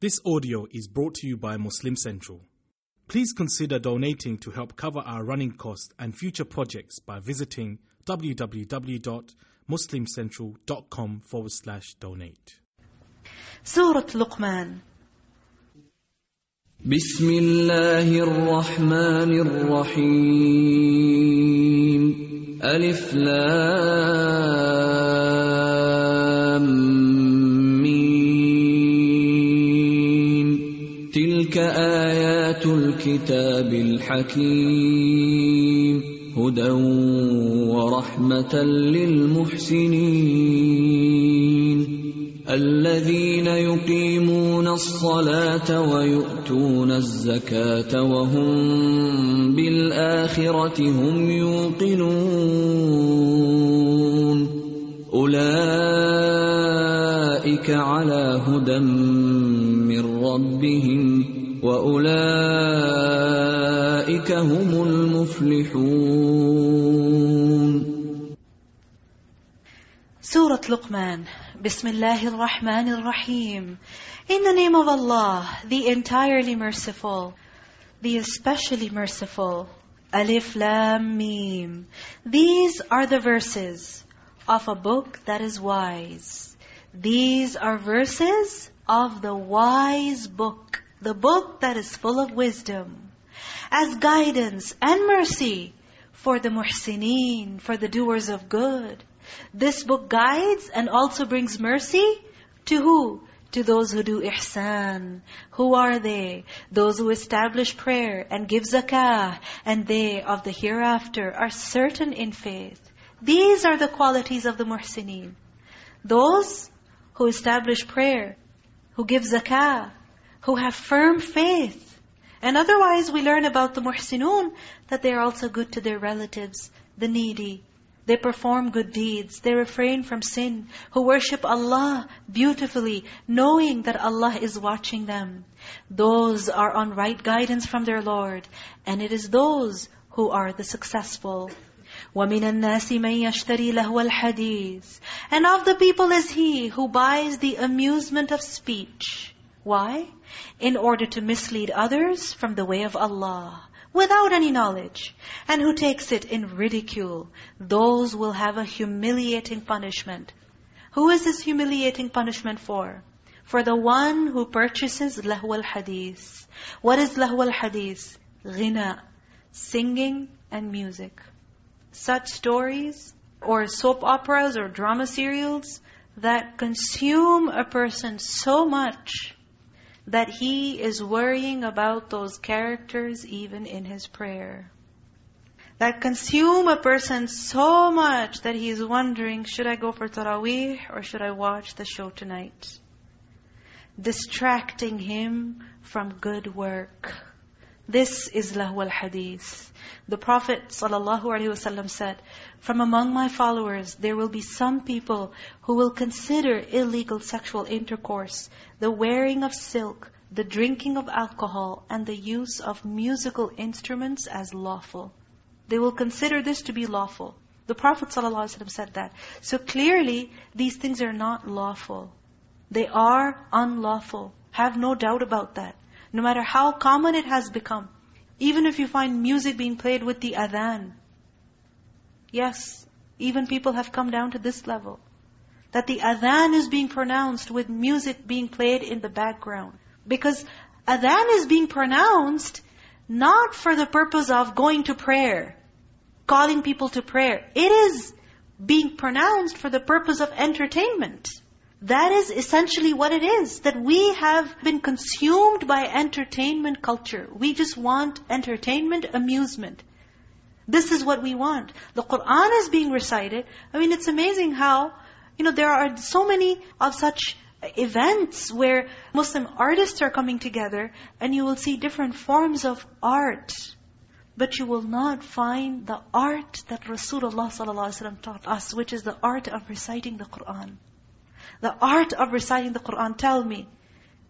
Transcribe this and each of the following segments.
This audio is brought to you by Muslim Central. Please consider donating to help cover our running costs and future projects by visiting www.muslimcentral.com forward slash donate. Surah Luqman. بسم الله الرحمن الرحيم ألف لام الكتاب الحكيم هدى ورحمة للمحسنين الذين يقيمون الصلاة ويؤتون الزكاة وهم بالآخرة هم يوقنون أولئك على هدى من ربهم وأولئك هم المفلحون Surah Luqman. Bismillahir Rahmanir Rahim. In the name of Allah, the entirely merciful, the especially merciful. Alif Lam Mim. These are the verses of a book that is wise. These are verses of the wise book, the book that is full of wisdom, as guidance and mercy for the muhsineen, for the doers of good. This book guides and also brings mercy to who? To those who do ihsan. Who are they? Those who establish prayer and give zakah, and they of the hereafter are certain in faith. These are the qualities of the muhsineen. Those who establish prayer, who give zakah, who have firm faith. And otherwise we learn about the muhsinun, that they are also good to their relatives, the needy, they perform good deeds. They refrain from sin. Who worship Allah beautifully, knowing that Allah is watching them. Those are on right guidance from their Lord. And it is those who are the successful. وَمِنَ النَّاسِ مَن يَشْتَرِي لَهْوَ الْحَدِيثِ And of the people is he who buys the amusement of speech. Why? In order to mislead others from the way of Allah without any knowledge, and who takes it in ridicule, those will have a humiliating punishment. Who is this humiliating punishment for? For the one who purchases lahwal hadith. What is lahwal hadith? Ghina, singing and music. Such stories, or soap operas, or drama serials, that consume a person so much that he is worrying about those characters even in his prayer. That consume a person so much that he is wondering, should I go for Taraweeh or should I watch the show tonight? Distracting him from good work. This is lahu al-hadith. The Prophet ﷺ said, From among my followers, there will be some people who will consider illegal sexual intercourse, the wearing of silk, the drinking of alcohol, and the use of musical instruments as lawful. They will consider this to be lawful. The Prophet ﷺ said that. So clearly, these things are not lawful. They are unlawful. Have no doubt about that. No matter how common it has become. Even if you find music being played with the adhan. Yes, even people have come down to this level. That the adhan is being pronounced with music being played in the background. Because adhan is being pronounced not for the purpose of going to prayer, calling people to prayer. It is being pronounced for the purpose of entertainment. That is essentially what it is. That we have been consumed by entertainment culture. We just want entertainment, amusement. This is what we want. The Qur'an is being recited. I mean, it's amazing how, you know, there are so many of such events where Muslim artists are coming together and you will see different forms of art. But you will not find the art that Rasulullah ﷺ taught us, which is the art of reciting the Qur'an. The art of reciting the Qur'an. Tell me,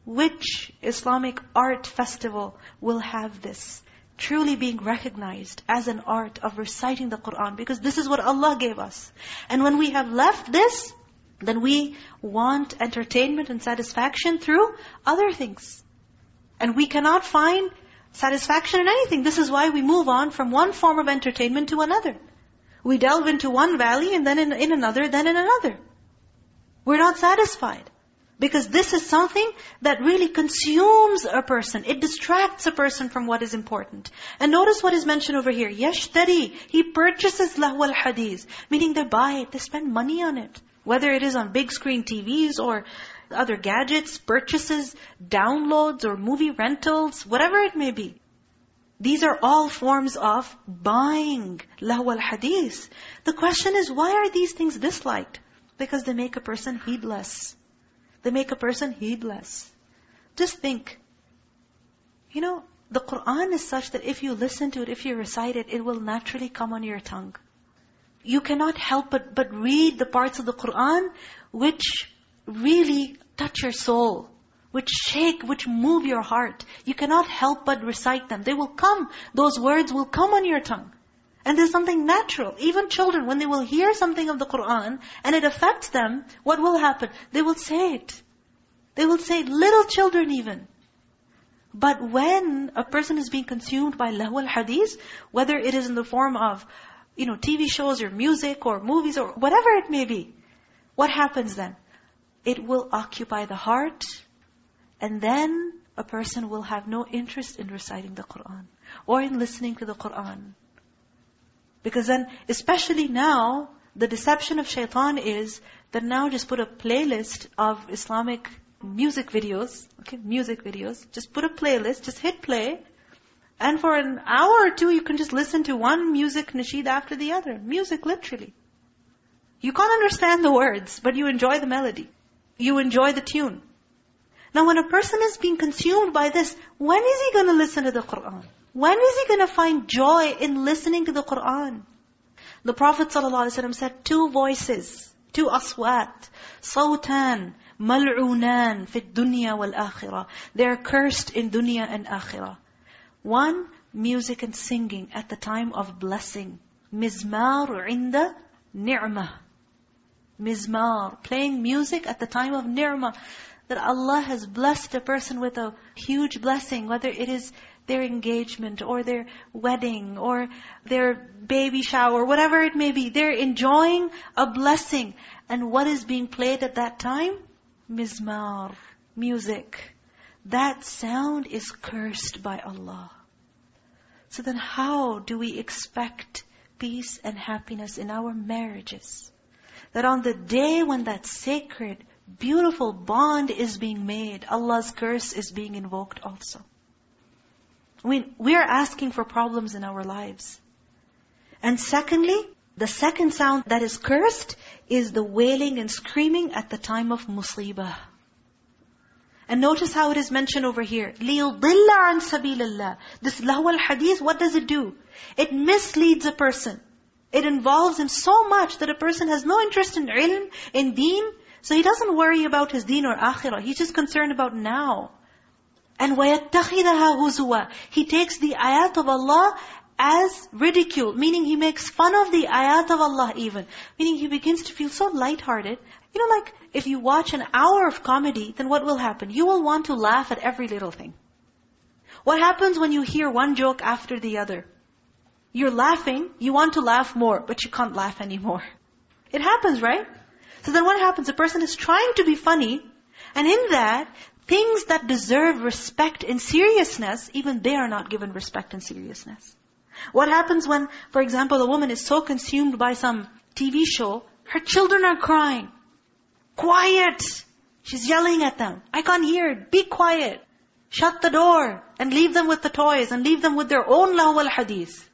which Islamic art festival will have this? Truly being recognized as an art of reciting the Qur'an. Because this is what Allah gave us. And when we have left this, then we want entertainment and satisfaction through other things. And we cannot find satisfaction in anything. This is why we move on from one form of entertainment to another. We delve into one valley and then in, in another, then in another. We're not satisfied. Because this is something that really consumes a person. It distracts a person from what is important. And notice what is mentioned over here. Yashtari. He purchases lahwal hadith. Meaning they buy it. They spend money on it. Whether it is on big screen TVs or other gadgets, purchases, downloads or movie rentals, whatever it may be. These are all forms of buying lahwal hadith. The question is, why are these things disliked? Because they make a person heedless. They make a person heedless. Just think. You know, the Qur'an is such that if you listen to it, if you recite it, it will naturally come on your tongue. You cannot help but, but read the parts of the Qur'an which really touch your soul, which shake, which move your heart. You cannot help but recite them. They will come. Those words will come on your tongue. And there's something natural. Even children, when they will hear something of the Qur'an and it affects them, what will happen? They will say it. They will say it. Little children even. But when a person is being consumed by lahu al-hadith, whether it is in the form of, you know, TV shows or music or movies or whatever it may be, what happens then? It will occupy the heart and then a person will have no interest in reciting the Qur'an or in listening to the Qur'an. Because then, especially now, the deception of shaitan is that now just put a playlist of Islamic music videos, okay, music videos. Just put a playlist, just hit play. And for an hour or two, you can just listen to one music nasheed after the other. Music, literally. You can't understand the words, but you enjoy the melody. You enjoy the tune. Now when a person is being consumed by this, when is he going to listen to the Qur'an? When is he going to find joy in listening to the Qur'an? The Prophet ﷺ said, two voices, two aswat, sawtan, mal'unan fi dunya wal akhirah. They are cursed in dunya and akhirah. One, music and singing at the time of blessing. Mizmar inda ni'mah. Mizmar, playing music at the time of ni'mah. That Allah has blessed a person with a huge blessing, whether it is their engagement or their wedding or their baby shower, whatever it may be. They're enjoying a blessing. And what is being played at that time? Mizmar, music. That sound is cursed by Allah. So then how do we expect peace and happiness in our marriages? That on the day when that sacred, beautiful bond is being made, Allah's curse is being invoked also. I mean, we are asking for problems in our lives. And secondly, the second sound that is cursed is the wailing and screaming at the time of musibah. And notice how it is mentioned over here. لِيُضِلَّ عَنْ سَبِيلِ اللَّهِ This lahwal hadith, what does it do? It misleads a person. It involves him so much that a person has no interest in ilm, in deen, so he doesn't worry about his deen or akhirah. He's just concerned about now. And وَيَتَّخِذَهَا هُزُوًا He takes the ayat of Allah as ridicule, meaning he makes fun of the ayat of Allah even. Meaning he begins to feel so lighthearted. You know like, if you watch an hour of comedy, then what will happen? You will want to laugh at every little thing. What happens when you hear one joke after the other? You're laughing, you want to laugh more, but you can't laugh anymore. It happens, right? So then what happens? A person is trying to be funny, and in that, things that deserve respect and seriousness, even they are not given respect and seriousness. What happens when, for example, a woman is so consumed by some TV show, her children are crying. Quiet! She's yelling at them. I can't hear it. Be quiet. Shut the door and leave them with the toys and leave them with their own lahwal hadith.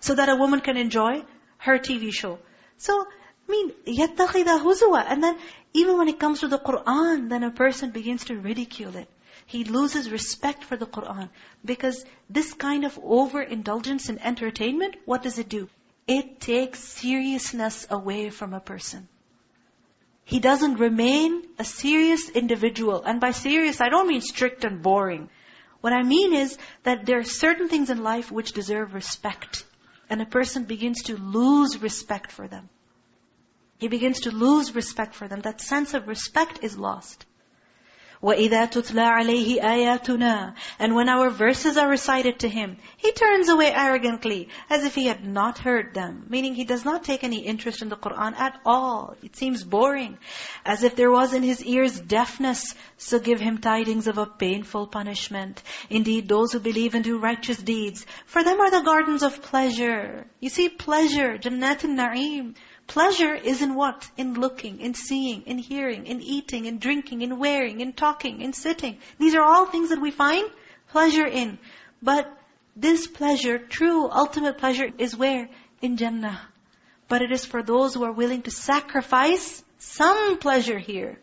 So that a woman can enjoy her TV show. So, I mean, يَتَّخِذَ هُزُوًا And then, even when it comes to the Qur'an, then a person begins to ridicule it. He loses respect for the Qur'an. Because this kind of overindulgence in entertainment, what does it do? It takes seriousness away from a person. He doesn't remain a serious individual. And by serious, I don't mean strict and boring. What I mean is that there are certain things in life which deserve respect. And a person begins to lose respect for them. He begins to lose respect for them. That sense of respect is lost. وَإِذَا تُتْلَى عَلَيْهِ آيَاتُنَا And when our verses are recited to him, he turns away arrogantly, as if he had not heard them. Meaning he does not take any interest in the Qur'an at all. It seems boring. As if there was in his ears deafness. So give him tidings of a painful punishment. Indeed, those who believe and do righteous deeds, for them are the gardens of pleasure. You see, pleasure, Jannat al-Na'im. Pleasure is in what? In looking, in seeing, in hearing, in eating, in drinking, in wearing, in talking, in sitting. These are all things that we find pleasure in. But this pleasure, true ultimate pleasure, is where? In Jannah. But it is for those who are willing to sacrifice some pleasure here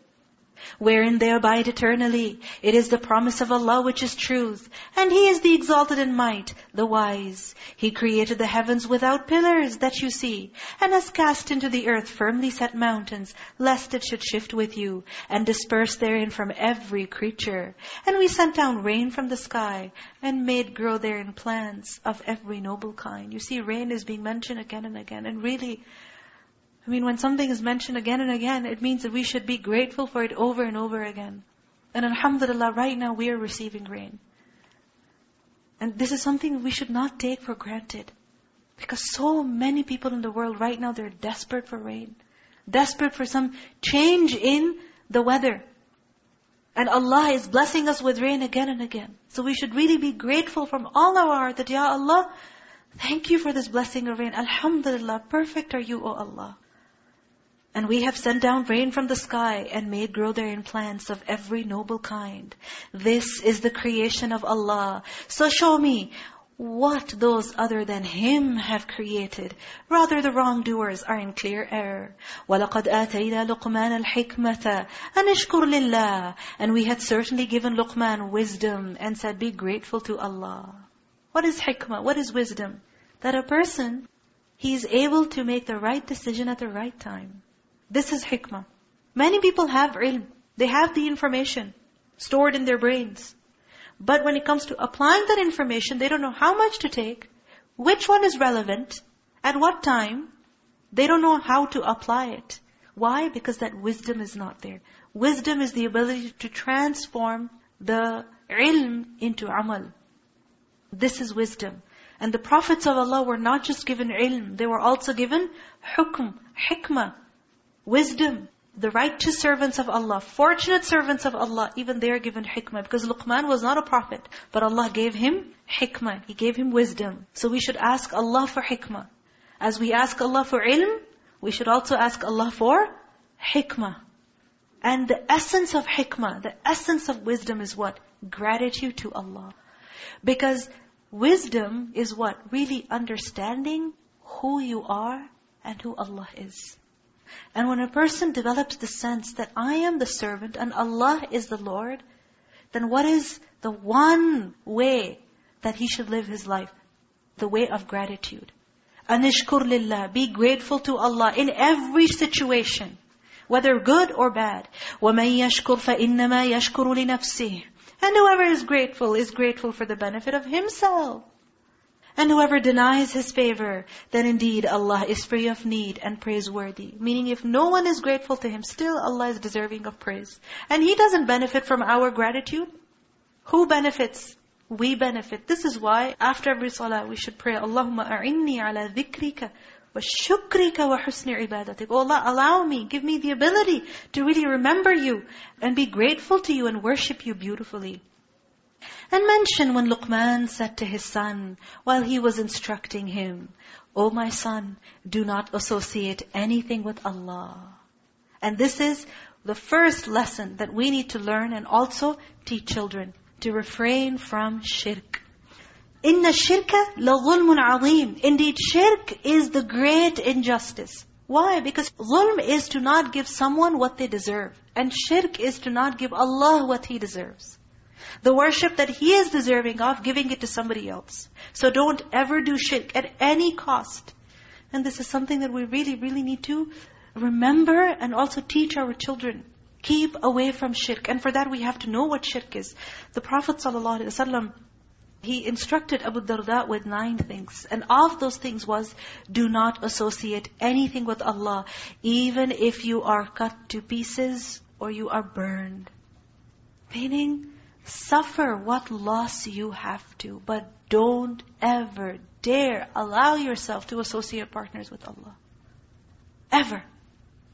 wherein they abide eternally. It is the promise of Allah which is truth. And He is the exalted in might, the wise. He created the heavens without pillars that you see, and has cast into the earth firmly set mountains, lest it should shift with you, and disperse therein from every creature. And we sent down rain from the sky, and made grow therein plants of every noble kind. You see, rain is being mentioned again and again. And really, I mean, when something is mentioned again and again, it means that we should be grateful for it over and over again. And alhamdulillah, right now we are receiving rain. And this is something we should not take for granted. Because so many people in the world right now, they're desperate for rain. Desperate for some change in the weather. And Allah is blessing us with rain again and again. So we should really be grateful from all our heart that, Ya Allah, thank you for this blessing of rain. Alhamdulillah, perfect are you, O Allah. And we have sent down rain from the sky and made grow therein plants of every noble kind. This is the creation of Allah. So show me what those other than Him have created. Rather the wrongdoers are in clear error. وَلَقَدْ آتَيْنَا لُقْمَانَ الْحِكْمَةَ أَنِشْكُرْ لِلَّهِ And we had certainly given Luqman wisdom and said, be grateful to Allah. What is hikmah? What is wisdom? That a person, he is able to make the right decision at the right time. This is hikmah. Many people have ilm. They have the information stored in their brains. But when it comes to applying that information, they don't know how much to take, which one is relevant, at what time. They don't know how to apply it. Why? Because that wisdom is not there. Wisdom is the ability to transform the ilm into amal. This is wisdom. And the prophets of Allah were not just given ilm, they were also given hukm, hikmah, wisdom. The righteous servants of Allah, fortunate servants of Allah, even they are given hikmah. Because Luqman was not a prophet, but Allah gave him hikmah. He gave him wisdom. So we should ask Allah for hikmah. As we ask Allah for ilm, we should also ask Allah for hikmah. And the essence of hikmah, the essence of wisdom is what? Gratitude to Allah. Because wisdom is what? Really understanding who you are and who Allah is. And when a person develops the sense that I am the servant and Allah is the Lord, then what is the one way that he should live his life? The way of gratitude. Anishkur lillah. Be grateful to Allah in every situation. Whether good or bad. وَمَن يَشْكُرْ فَإِنَّمَا يَشْكُرُ لِنَفْسِهِ And whoever is grateful is grateful for the benefit of himself. And whoever denies His favor, then indeed Allah is free of need and praiseworthy. Meaning if no one is grateful to Him, still Allah is deserving of praise. And He doesn't benefit from our gratitude. Who benefits? We benefit. This is why after every salah we should pray, Allahumma a'inni ala dhikrika wa shukrika wa husni ibadatik. Oh Allah, allow me, give me the ability to really remember You and be grateful to You and worship You beautifully. And mention when Luqman said to his son, while he was instructing him, O my son, do not associate anything with Allah. And this is the first lesson that we need to learn and also teach children to refrain from shirk. Inna shirka لَظُلْمٌ عَظِيمٌ Indeed, shirk is the great injustice. Why? Because zulm is to not give someone what they deserve. And shirk is to not give Allah what He deserves. The worship that He is deserving of, giving it to somebody else. So don't ever do shirk at any cost. And this is something that we really, really need to remember and also teach our children. Keep away from shirk. And for that we have to know what shirk is. The Prophet ﷺ, He instructed Abu Darda with nine things. And of those things was, do not associate anything with Allah, even if you are cut to pieces or you are burned. Meaning, suffer what loss you have to, but don't ever dare allow yourself to associate partners with Allah. Ever.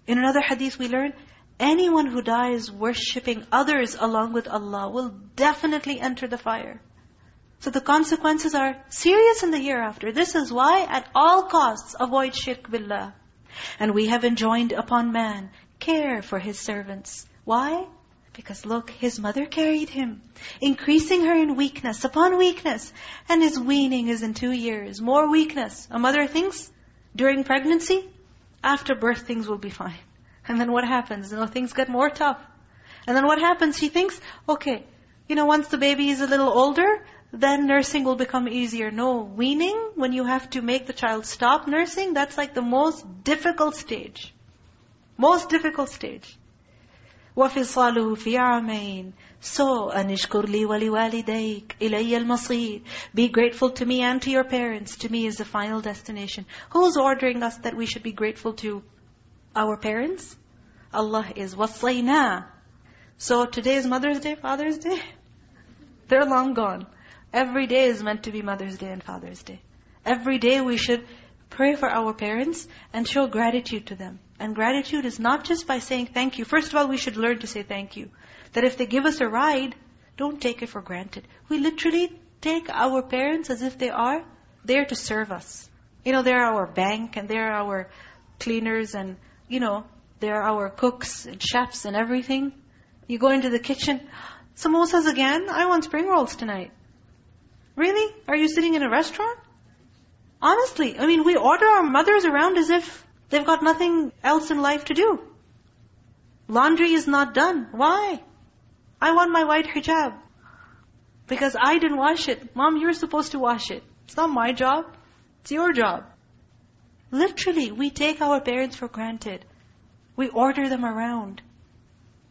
In another hadith we learn, anyone who dies worshipping others along with Allah will definitely enter the fire. So the consequences are serious in the hereafter. This is why at all costs avoid shirk billah. And we have enjoined upon man care for his servants. Why? Because look, his mother carried him, increasing her in weakness upon weakness. And his weaning is in two years. More weakness. A mother thinks during pregnancy, after birth things will be fine. And then what happens? You know, things get more tough. And then what happens? She thinks, okay, you know, once the baby is a little older, then nursing will become easier. No, weaning, when you have to make the child stop nursing, that's like the most difficult stage. Most difficult stage. وَفِصَالُهُ فِي عَامَيْنِ So, أَنِشْكُرْ لِي وَلِوَالِدَيْكَ إِلَيَّ الْمَصِيرِ Be grateful to me and to your parents. To me is the final destination. Who's ordering us that we should be grateful to our parents? Allah is وَصَّيْنَا So today is Mother's Day, Father's Day? They're long gone. Every day is meant to be Mother's Day and Father's Day. Every day we should pray for our parents and show gratitude to them. And gratitude is not just by saying thank you. First of all, we should learn to say thank you. That if they give us a ride, don't take it for granted. We literally take our parents as if they are there to serve us. You know, they're our bank and they're our cleaners and, you know, they're our cooks and chefs and everything. You go into the kitchen, samosas again? I want spring rolls tonight. Really? Are you sitting in a restaurant? Honestly, I mean, we order our mothers around as if they've got nothing else in life to do. Laundry is not done. Why? I want my white hijab. Because I didn't wash it. Mom, you're supposed to wash it. It's not my job. It's your job. Literally, we take our parents for granted. We order them around.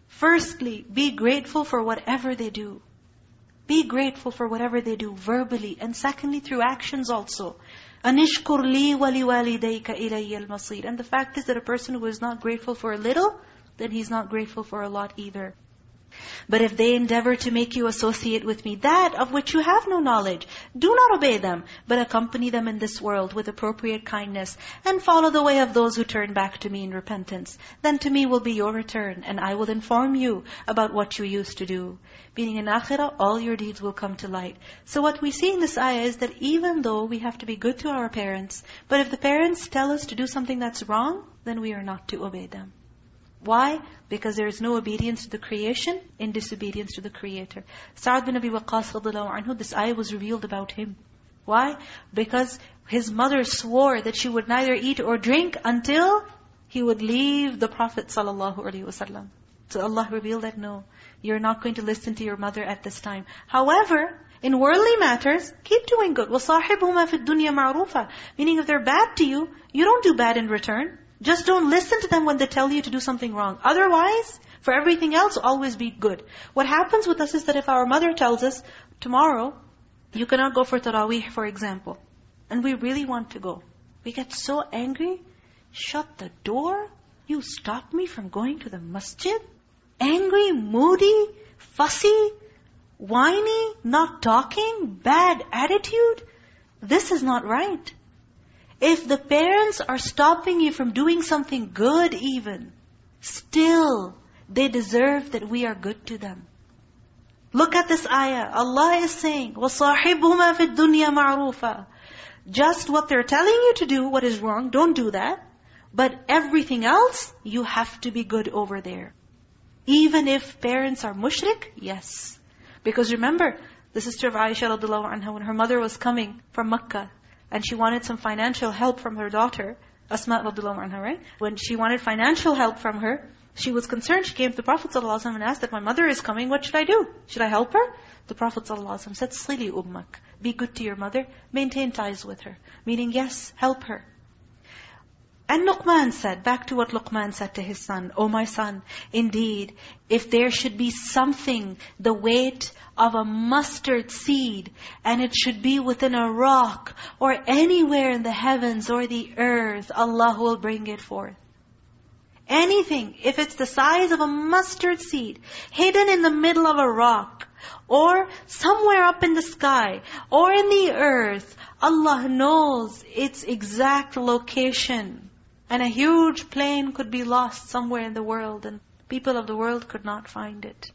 Firstly, be grateful for whatever they do. Be grateful for whatever they do verbally and secondly through actions also. أَنِشْكُرْ لِي وَلِوَالِدَيْكَ إِلَيَّ الْمَصِيرِ And the fact is that a person who is not grateful for a little, then he's not grateful for a lot either. But if they endeavor to make you associate with me that of which you have no knowledge, do not obey them, but accompany them in this world with appropriate kindness, and follow the way of those who turn back to me in repentance. Then to me will be your return, and I will inform you about what you used to do. Meaning in akhirah, all your deeds will come to light. So what we see in this ayah is that even though we have to be good to our parents, but if the parents tell us to do something that's wrong, then we are not to obey them. Why? Because there is no obedience to the creation in disobedience to the Creator. Sa'ad bin Abi Waqqas anhu, this ayah was revealed about him. Why? Because his mother swore that she would neither eat or drink until he would leave the Prophet ﷺ. So Allah revealed that, no, you're not going to listen to your mother at this time. However, in worldly matters, keep doing good. وَصَاحِبْهُمَا فِي الدُّنْيَا مَعْرُوفًا Meaning if they're bad to you, you don't do bad in return. Just don't listen to them when they tell you to do something wrong. Otherwise, for everything else, always be good. What happens with us is that if our mother tells us, tomorrow, you cannot go for Taraweeh, for example, and we really want to go. We get so angry, shut the door, you stop me from going to the masjid? Angry, moody, fussy, whiny, not talking, bad attitude? This is not right. If the parents are stopping you from doing something good even, still, they deserve that we are good to them. Look at this ayah. Allah is saying, وَصَاحِبْهُمَا فِي الدُّنْيَا مَعْرُوفًا Just what they're telling you to do, what is wrong, don't do that. But everything else, you have to be good over there. Even if parents are mushrik, yes. Because remember, the sister of Aisha radiallahu anha, when her mother was coming from Makkah, and she wanted some financial help from her daughter, Asma anha, right? When she wanted financial help from her, she was concerned. She came to the Prophet ﷺ and asked that my mother is coming, what should I do? Should I help her? The Prophet ﷺ said, Sili ummak. Be good to your mother. Maintain ties with her. Meaning, yes, help her. And Luqman said, back to what Luqman said to his son, O my son, indeed, if there should be something the weight of a mustard seed, and it should be within a rock, or anywhere in the heavens or the earth, Allah will bring it forth. Anything, if it's the size of a mustard seed, hidden in the middle of a rock, or somewhere up in the sky, or in the earth, Allah knows its exact location. And a huge plane could be lost somewhere in the world, and people of the world could not find it.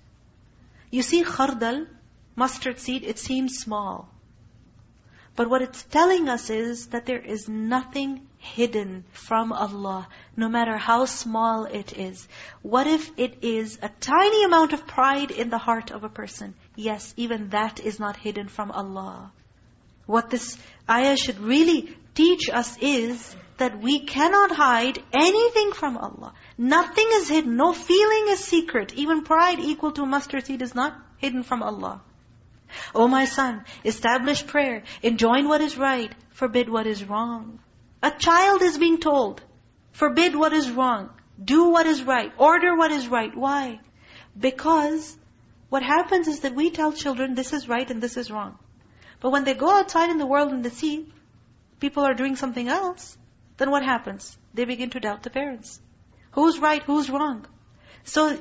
You see khardal, mustard seed, it seems small. But what it's telling us is that there is nothing hidden from Allah, no matter how small it is. What if it is a tiny amount of pride in the heart of a person? Yes, even that is not hidden from Allah. What this ayah should really teach us is that we cannot hide anything from Allah. Nothing is hidden. No feeling is secret. Even pride equal to mustard seed is not hidden from Allah. O my son, establish prayer, enjoin what is right, forbid what is wrong. A child is being told, forbid what is wrong, do what is right, order what is right. Why? Because what happens is that we tell children this is right and this is wrong. But when they go outside in the world and they see people are doing something else, then what happens? They begin to doubt the parents. Who's right, who's wrong? So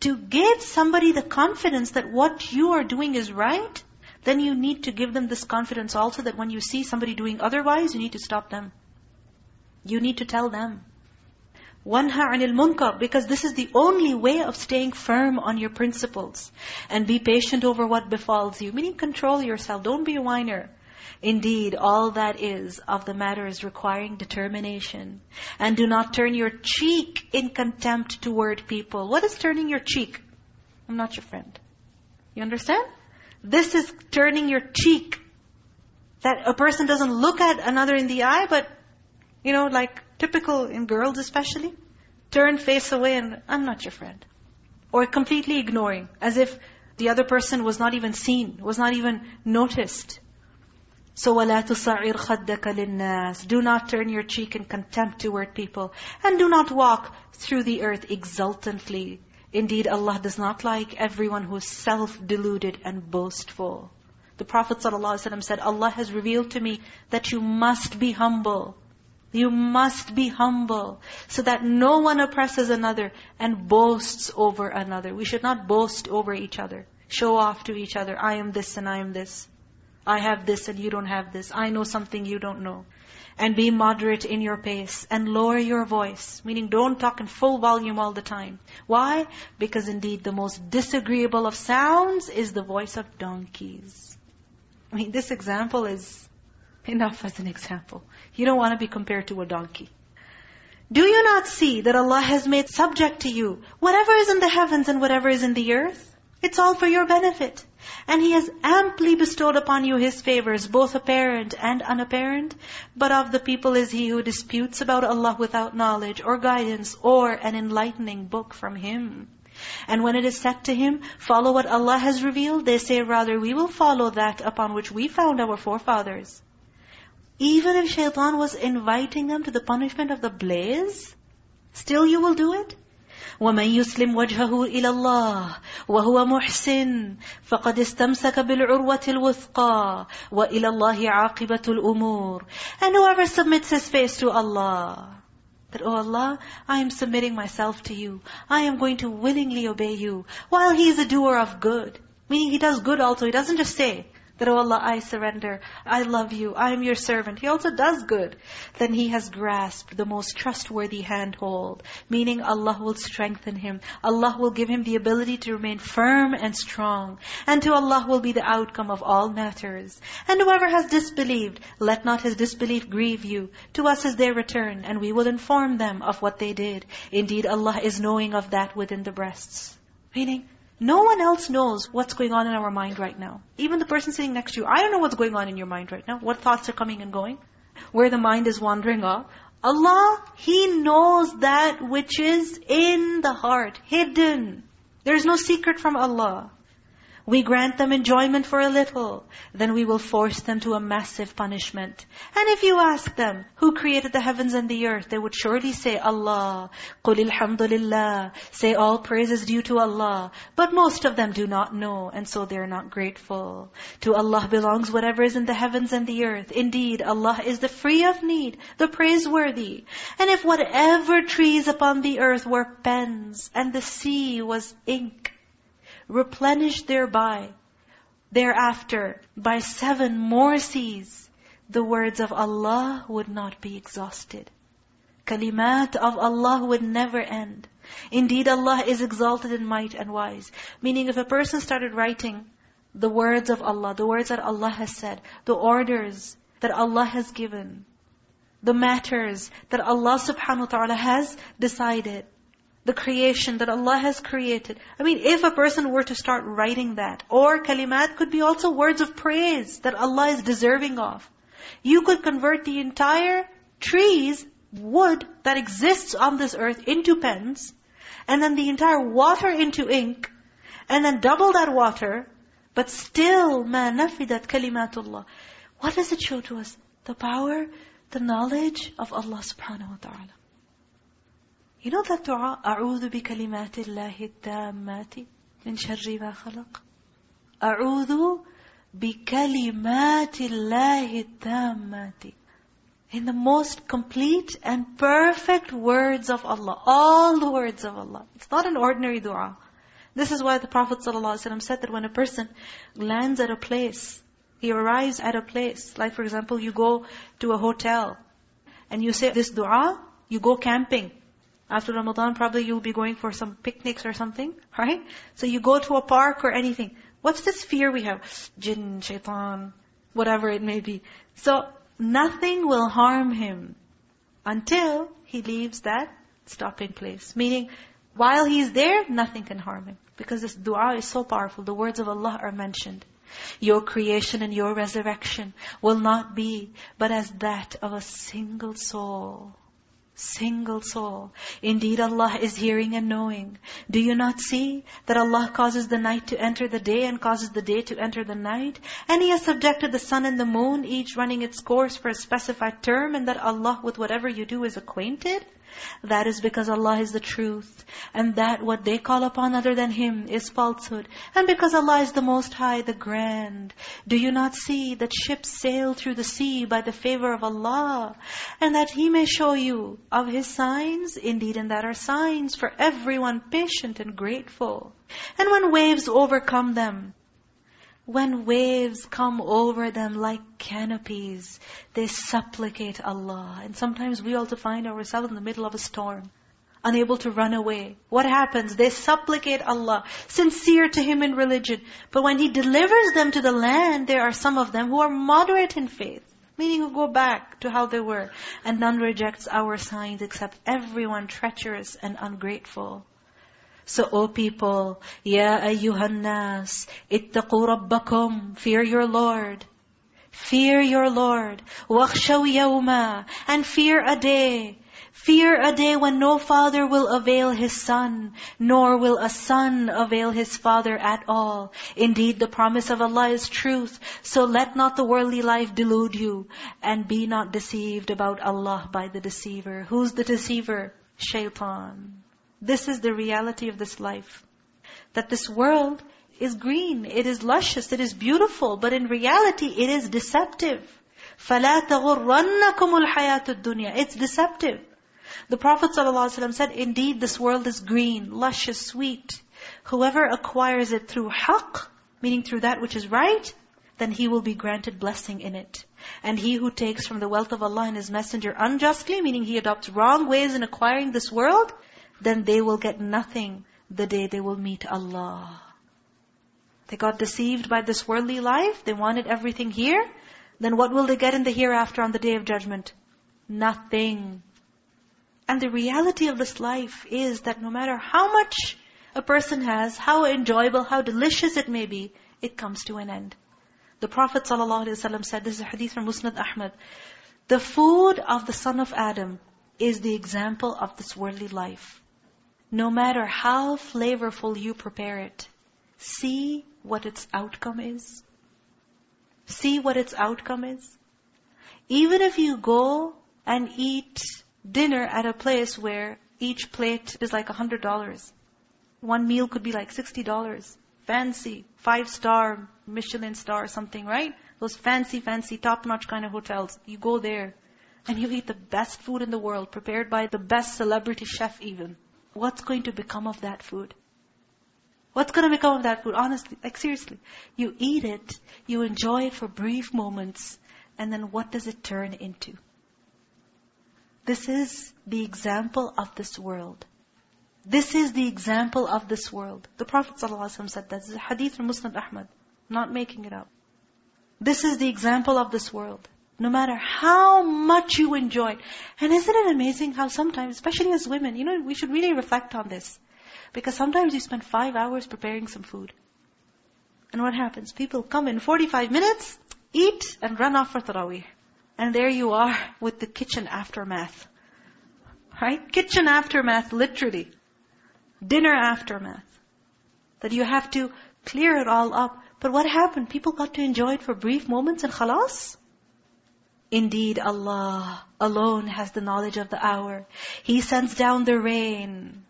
to give somebody the confidence that what you are doing is right, then you need to give them this confidence also that when you see somebody doing otherwise, you need to stop them. You need to tell them. وَنْهَا عَنِ الْمُنْكَرِ Because this is the only way of staying firm on your principles. And be patient over what befalls you. Meaning control yourself. Don't be a whiner. Indeed, all that is of the matter is requiring determination. And do not turn your cheek in contempt toward people. What is turning your cheek? I'm not your friend. You understand? This is turning your cheek. That a person doesn't look at another in the eye, but, you know, like typical in girls especially, turn face away and, I'm not your friend. Or completely ignoring, as if the other person was not even seen, was not even noticed. So وَلَا تُصَعِّرْ خَدَّكَ لِلنَّاسِ Do not turn your cheek in contempt toward people. And do not walk through the earth exultantly. Indeed, Allah does not like everyone who is self-deluded and boastful. The Prophet ﷺ said, Allah has revealed to me that you must be humble. You must be humble so that no one oppresses another and boasts over another. We should not boast over each other. Show off to each other. I am this and I am this. I have this and you don't have this. I know something you don't know. And be moderate in your pace and lower your voice. Meaning don't talk in full volume all the time. Why? Because indeed the most disagreeable of sounds is the voice of donkeys. I mean, this example is enough as an example. You don't want to be compared to a donkey. Do you not see that Allah has made subject to you whatever is in the heavens and whatever is in the earth? It's all for your benefit. And He has amply bestowed upon you His favors, both apparent and unapparent. But of the people is he who disputes about Allah without knowledge or guidance or an enlightening book from Him. And when it is said to him, follow what Allah has revealed, they say rather, we will follow that upon which we found our forefathers. Even if shaitan was inviting them to the punishment of the blaze, still you will do it? وَمَنْ يُسْلِمْ وَجْهَهُ إِلَى اللَّهِ وَهُوَ مُحْسِنٌ فَقَدْ اسْتَمْسَكَ بِالْعُرْوَةِ الْوُثْقَى وَإِلَى اللَّهِ عَاقِبَةُ الْأُمُورِ And whoever submits his face to Allah, that, oh Allah, I am submitting myself to you. I am going to willingly obey you. While he is a doer of good. Meaning he does good also. He doesn't just say, that, oh Allah, I surrender. I love you. I am your servant. He also does good. Then he has grasped the most trustworthy handhold. Meaning Allah will strengthen him. Allah will give him the ability to remain firm and strong. And to Allah will be the outcome of all matters. And whoever has disbelieved, let not his disbelief grieve you. To us is their return, and we will inform them of what they did. Indeed, Allah is knowing of that within the breasts. Meaning, no one else knows what's going on in our mind right now. Even the person sitting next to you, I don't know what's going on in your mind right now. What thoughts are coming and going. Where the mind is wandering off. Allah, He knows that which is in the heart, hidden. There is no secret from Allah. We grant them enjoyment for a little, then we will force them to a massive punishment. And if you ask them, who created the heavens and the earth, they would surely say, Allah. قُلِ الْحَمْدُ لِلَّهِ Say all praise is due to Allah. But most of them do not know, and so they are not grateful. To Allah belongs whatever is in the heavens and the earth. Indeed, Allah is the free of need, the praiseworthy. And if whatever trees upon the earth were pens, and the sea was ink, replenished thereby, thereafter, by seven more seas, the words of Allah would not be exhausted. Kalimat of Allah would never end. Indeed, Allah is exalted in might and wise. Meaning if a person started writing the words of Allah, the words that Allah has said, the orders that Allah has given, the matters that Allah subhanahu wa ta'ala has decided, the creation that Allah has created. I mean, if a person were to start writing that, or kalimat could be also words of praise that Allah is deserving of. You could convert the entire trees, wood that exists on this earth into pens, and then the entire water into ink, and then double that water, but still, مَا نَفِدَتْ كَلِمَاتُ اللَّهِ What does it show to us? The power, the knowledge of Allah subhanahu wa ta'ala. You know that dua, أعوذ بكلمات الله التامات من شر ما خلق. أعوذ بكلمات الله التامات. In the most complete and perfect words of Allah. All the words of Allah. It's not an ordinary dua. This is why the Prophet ﷺ said that when a person lands at a place, he arrives at a place, like for example, you go to a hotel, and you say this dua, you go camping. After Ramadan, probably you'll be going for some picnics or something, right? So you go to a park or anything. What's this fear we have? Jinn, shaitan, whatever it may be. So nothing will harm him until he leaves that stopping place. Meaning, while he's there, nothing can harm him. Because this dua is so powerful. The words of Allah are mentioned. Your creation and your resurrection will not be but as that of a single soul. Single soul. Indeed, Allah is hearing and knowing. Do you not see that Allah causes the night to enter the day and causes the day to enter the night? And He has subjected the sun and the moon, each running its course for a specified term, and that Allah with whatever you do is acquainted? That is because Allah is the truth. And that what they call upon other than Him is falsehood. And because Allah is the Most High, the Grand. Do you not see that ships sail through the sea by the favor of Allah? And that He may show you of His signs? Indeed, and that are signs for everyone patient and grateful. And when waves overcome them, when waves come over them like canopies, they supplicate Allah. And sometimes we also find ourselves in the middle of a storm, unable to run away. What happens? They supplicate Allah, sincere to Him in religion. But when He delivers them to the land, there are some of them who are moderate in faith. Meaning who go back to how they were. And none rejects our signs except everyone treacherous and ungrateful. So, O people, Ya ayyuhan nas, ittaqu rabbakum, fear your Lord. Fear your Lord. وَخْشَوْ يَوْمًا And fear a day. Fear a day when no father will avail his son, nor will a son avail his father at all. Indeed, the promise of Allah is truth. So let not the worldly life delude you, and be not deceived about Allah by the deceiver. Who's the deceiver? Shaitan. This is the reality of this life. That this world is green, it is luscious, it is beautiful, but in reality it is deceptive. فَلَا تَغُرَّنَّكُمُ الْحَيَاةُ الدُّنْيَا It's deceptive. The Prophet ﷺ said, Indeed, this world is green, luscious, sweet. Whoever acquires it through haqq, meaning through that which is right, then he will be granted blessing in it. And he who takes from the wealth of Allah and His Messenger unjustly, meaning he adopts wrong ways in acquiring this world, then they will get nothing the day they will meet Allah. They got deceived by this worldly life. They wanted everything here. Then what will they get in the hereafter on the day of judgment? Nothing. And the reality of this life is that no matter how much a person has, how enjoyable, how delicious it may be, it comes to an end. The Prophet ﷺ said, this is a hadith from Musnad Ahmad, the food of the son of Adam is the example of this worldly life. No matter how flavorful you prepare it, see what its outcome is? See what its outcome is? Even if you go and eat dinner at a place where each plate is like $100, one meal could be like $60, fancy, five-star, Michelin star something, right? Those fancy, fancy, top-notch kind of hotels. You go there and you eat the best food in the world, prepared by the best celebrity chef even. What's going to become of that food? What's going to become of that food? Honestly, like seriously. You eat it, you enjoy it for brief moments, and then what does it turn into? This is the example of this world. This is the example of this world. The Prophet ﷺ said that. This is a hadith from Musnad Ahmad. Not making it up. This is the example of this world. No matter how much you enjoy it. And isn't it amazing how sometimes, especially as women, you know, we should really reflect on this. Because sometimes you spend five hours preparing some food. And what happens? People come in 45 minutes, eat, and run off for Taraweeh. And there you are with the kitchen aftermath. Right? Kitchen aftermath, literally. Dinner aftermath. That you have to clear it all up. But what happened? People got to enjoy it for brief moments and khalas. Indeed, Allah alone has the knowledge of the hour. He sends down the rain.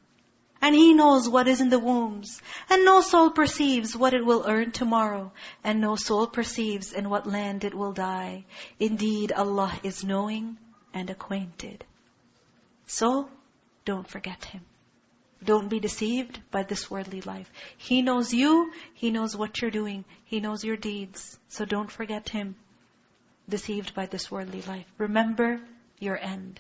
And He knows what is in the wombs. And no soul perceives what it will earn tomorrow. And no soul perceives in what land it will die. Indeed, Allah is knowing and acquainted. So, don't forget Him. Don't be deceived by this worldly life. He knows you. He knows what you're doing. He knows your deeds. So don't forget Him deceived by this worldly life. Remember your end.